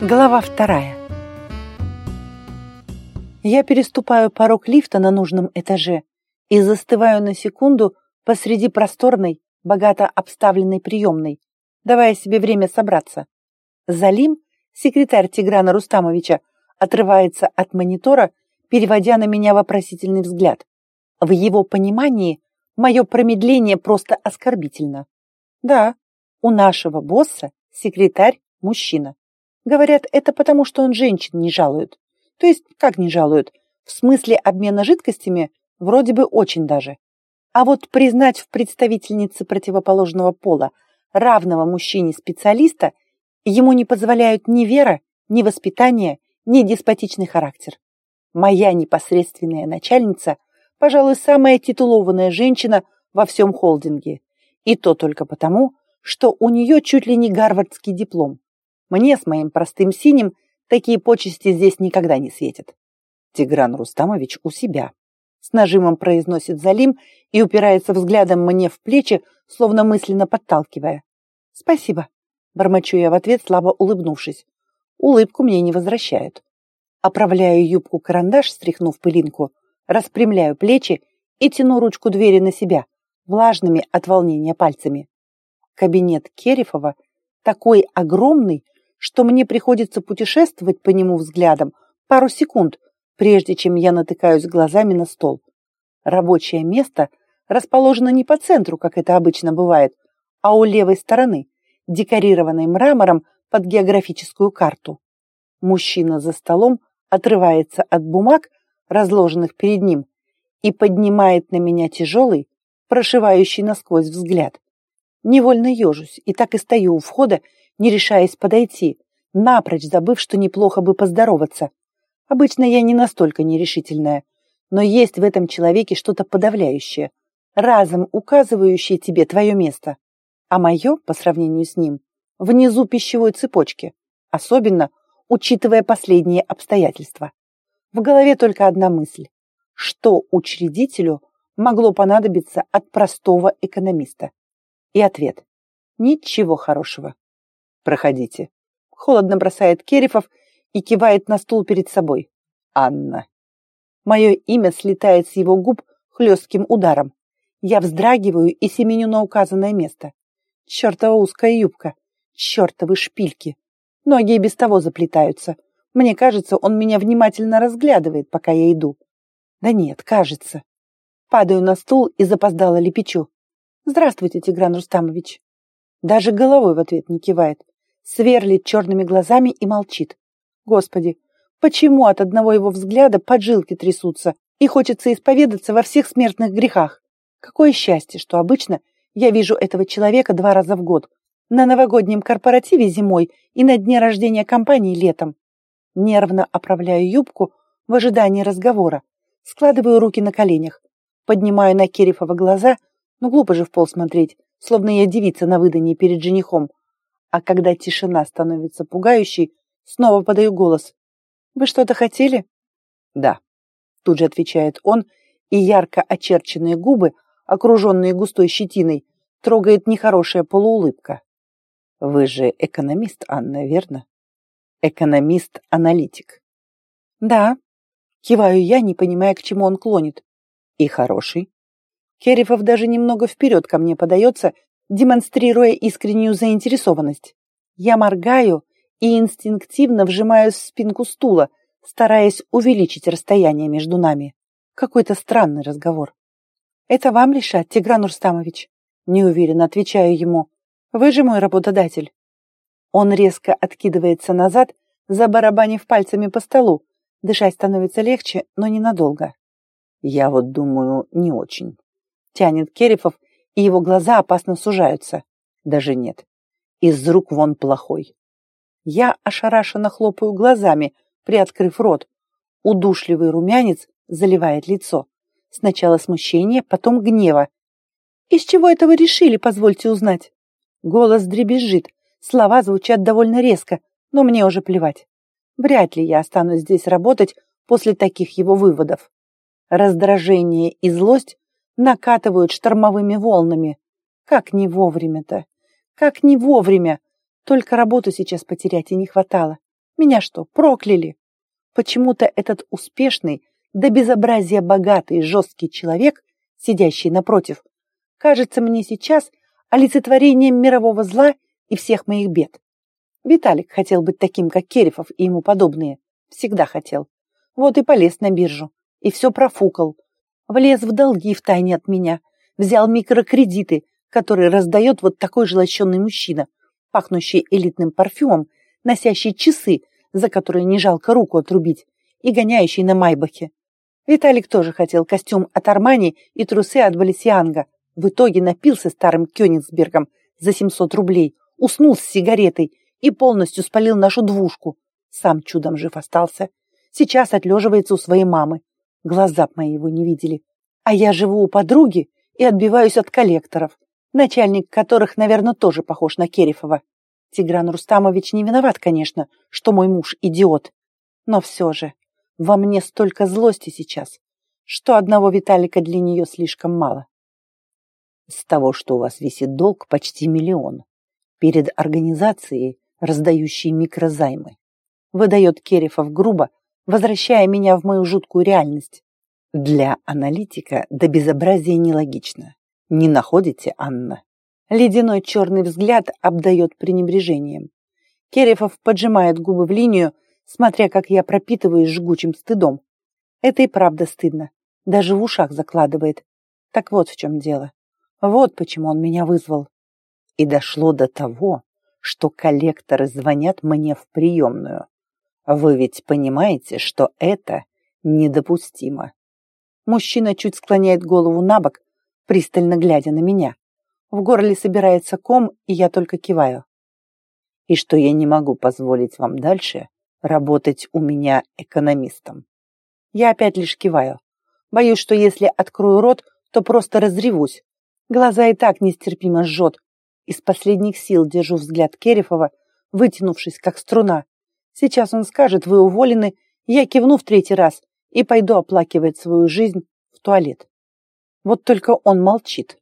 Глава вторая. Я переступаю порог лифта на нужном этаже и застываю на секунду посреди просторной, богато обставленной приемной, давая себе время собраться. Залим, секретарь Тиграна Рустамовича, отрывается от монитора, переводя на меня вопросительный взгляд. В его понимании мое промедление просто оскорбительно. Да, у нашего босса секретарь мужчина. Говорят, это потому, что он женщин не жалует. То есть, как не жалует? В смысле обмена жидкостями вроде бы очень даже. А вот признать в представительнице противоположного пола равного мужчине специалиста ему не позволяют ни вера, ни воспитание, ни деспотичный характер. Моя непосредственная начальница, пожалуй, самая титулованная женщина во всем холдинге. И то только потому, что у нее чуть ли не гарвардский диплом. Мне с моим простым синим такие почести здесь никогда не светят. Тигран Рустамович у себя. С нажимом произносит Залим и упирается взглядом мне в плечи, словно мысленно подталкивая. «Спасибо», — бормочу я в ответ, слабо улыбнувшись. Улыбку мне не возвращают. Оправляю юбку-карандаш, стряхнув пылинку, распрямляю плечи и тяну ручку двери на себя, влажными от волнения пальцами. Кабинет Керифова такой огромный, что мне приходится путешествовать по нему взглядом пару секунд, прежде чем я натыкаюсь глазами на стол. Рабочее место расположено не по центру, как это обычно бывает, а у левой стороны, декорированной мрамором под географическую карту. Мужчина за столом отрывается от бумаг, разложенных перед ним, и поднимает на меня тяжелый, прошивающий насквозь взгляд. Невольно ежусь и так и стою у входа, не решаясь подойти, напрочь забыв, что неплохо бы поздороваться. Обычно я не настолько нерешительная, но есть в этом человеке что-то подавляющее, разом указывающее тебе твое место. А мое, по сравнению с ним, внизу пищевой цепочки, особенно учитывая последние обстоятельства. В голове только одна мысль. Что учредителю могло понадобиться от простого экономиста? И ответ. Ничего хорошего. Проходите. Холодно бросает Керифов и кивает на стул перед собой. Анна. Мое имя слетает с его губ хлестким ударом. Я вздрагиваю и семеню на указанное место. Чертова узкая юбка. Чертовы шпильки. Ноги и без того заплетаются. Мне кажется, он меня внимательно разглядывает, пока я иду. Да нет, кажется. Падаю на стул и запоздало лепечу. «Здравствуйте, Тигран Рустамович». Даже головой в ответ не кивает, сверлит черными глазами и молчит. Господи, почему от одного его взгляда поджилки трясутся и хочется исповедаться во всех смертных грехах? Какое счастье, что обычно я вижу этого человека два раза в год. На новогоднем корпоративе зимой и на дне рождения компании летом. Нервно оправляю юбку в ожидании разговора. Складываю руки на коленях. Поднимаю на Керифова глаза – ну, глупо же в пол смотреть, словно я девица на выдании перед женихом. А когда тишина становится пугающей, снова подаю голос. «Вы что-то хотели?» «Да», — тут же отвечает он, и ярко очерченные губы, окруженные густой щетиной, трогает нехорошая полуулыбка. «Вы же экономист, Анна, верно?» «Экономист-аналитик». «Да», — киваю я, не понимая, к чему он клонит. «И хороший?» Керифов даже немного вперед ко мне подается, демонстрируя искреннюю заинтересованность. Я моргаю и инстинктивно вжимаюсь в спинку стула, стараясь увеличить расстояние между нами. Какой-то странный разговор. «Это вам решать, Тигран Урстамович?» Неуверенно отвечаю ему. «Вы же мой работодатель». Он резко откидывается назад, забарабанив пальцами по столу. Дышать становится легче, но ненадолго. «Я вот думаю, не очень» тянет Керифов, и его глаза опасно сужаются. Даже нет. Из рук вон плохой. Я ошарашенно хлопаю глазами, приоткрыв рот. Удушливый румянец заливает лицо. Сначала смущение, потом гнева. «Из чего это вы решили, позвольте узнать?» Голос дребезжит, слова звучат довольно резко, но мне уже плевать. Вряд ли я останусь здесь работать после таких его выводов. Раздражение и злость накатывают штормовыми волнами. Как не вовремя-то? Как не вовремя? Только работу сейчас потерять и не хватало. Меня что, прокляли? Почему-то этот успешный, до безобразия богатый, жесткий человек, сидящий напротив, кажется мне сейчас олицетворением мирового зла и всех моих бед. Виталик хотел быть таким, как Керифов и ему подобные. Всегда хотел. Вот и полез на биржу. И все профукал. Влез в долги в тайне от меня. Взял микрокредиты, которые раздает вот такой же лощеный мужчина, пахнущий элитным парфюмом, носящий часы, за которые не жалко руку отрубить, и гоняющий на Майбахе. Виталик тоже хотел костюм от Армани и трусы от Балесианга. В итоге напился старым Кёнигсбергом за 700 рублей, уснул с сигаретой и полностью спалил нашу двушку. Сам чудом жив остался. Сейчас отлеживается у своей мамы. Глаза мои его не видели. А я живу у подруги и отбиваюсь от коллекторов, начальник которых, наверное, тоже похож на Керифова. Тигран Рустамович не виноват, конечно, что мой муж идиот. Но все же, во мне столько злости сейчас, что одного Виталика для нее слишком мало. С того, что у вас висит долг почти миллион, перед организацией, раздающей микрозаймы, выдает Керифов грубо, возвращая меня в мою жуткую реальность. Для аналитика до безобразия нелогично. Не находите, Анна? Ледяной черный взгляд обдает пренебрежением. Керефов поджимает губы в линию, смотря как я пропитываюсь жгучим стыдом. Это и правда стыдно. Даже в ушах закладывает. Так вот в чем дело. Вот почему он меня вызвал. И дошло до того, что коллекторы звонят мне в приемную. Вы ведь понимаете, что это недопустимо. Мужчина чуть склоняет голову на бок, пристально глядя на меня. В горле собирается ком, и я только киваю. И что я не могу позволить вам дальше работать у меня экономистом. Я опять лишь киваю. Боюсь, что если открою рот, то просто разревусь. Глаза и так нестерпимо жжет. Из последних сил держу взгляд Керифова, вытянувшись, как струна. Сейчас он скажет, вы уволены, я кивну в третий раз и пойду оплакивать свою жизнь в туалет. Вот только он молчит.